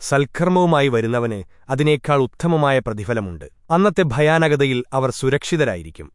സൽക്കർമ്മവുമായി വരുന്നവന് അതിനേക്കാൾ ഉത്തമമായ പ്രതിഫലമുണ്ട്. അന്നത്തെ ഭയാനകതയിൽ അവർ സുരക്ഷിതരായിരിക്കും.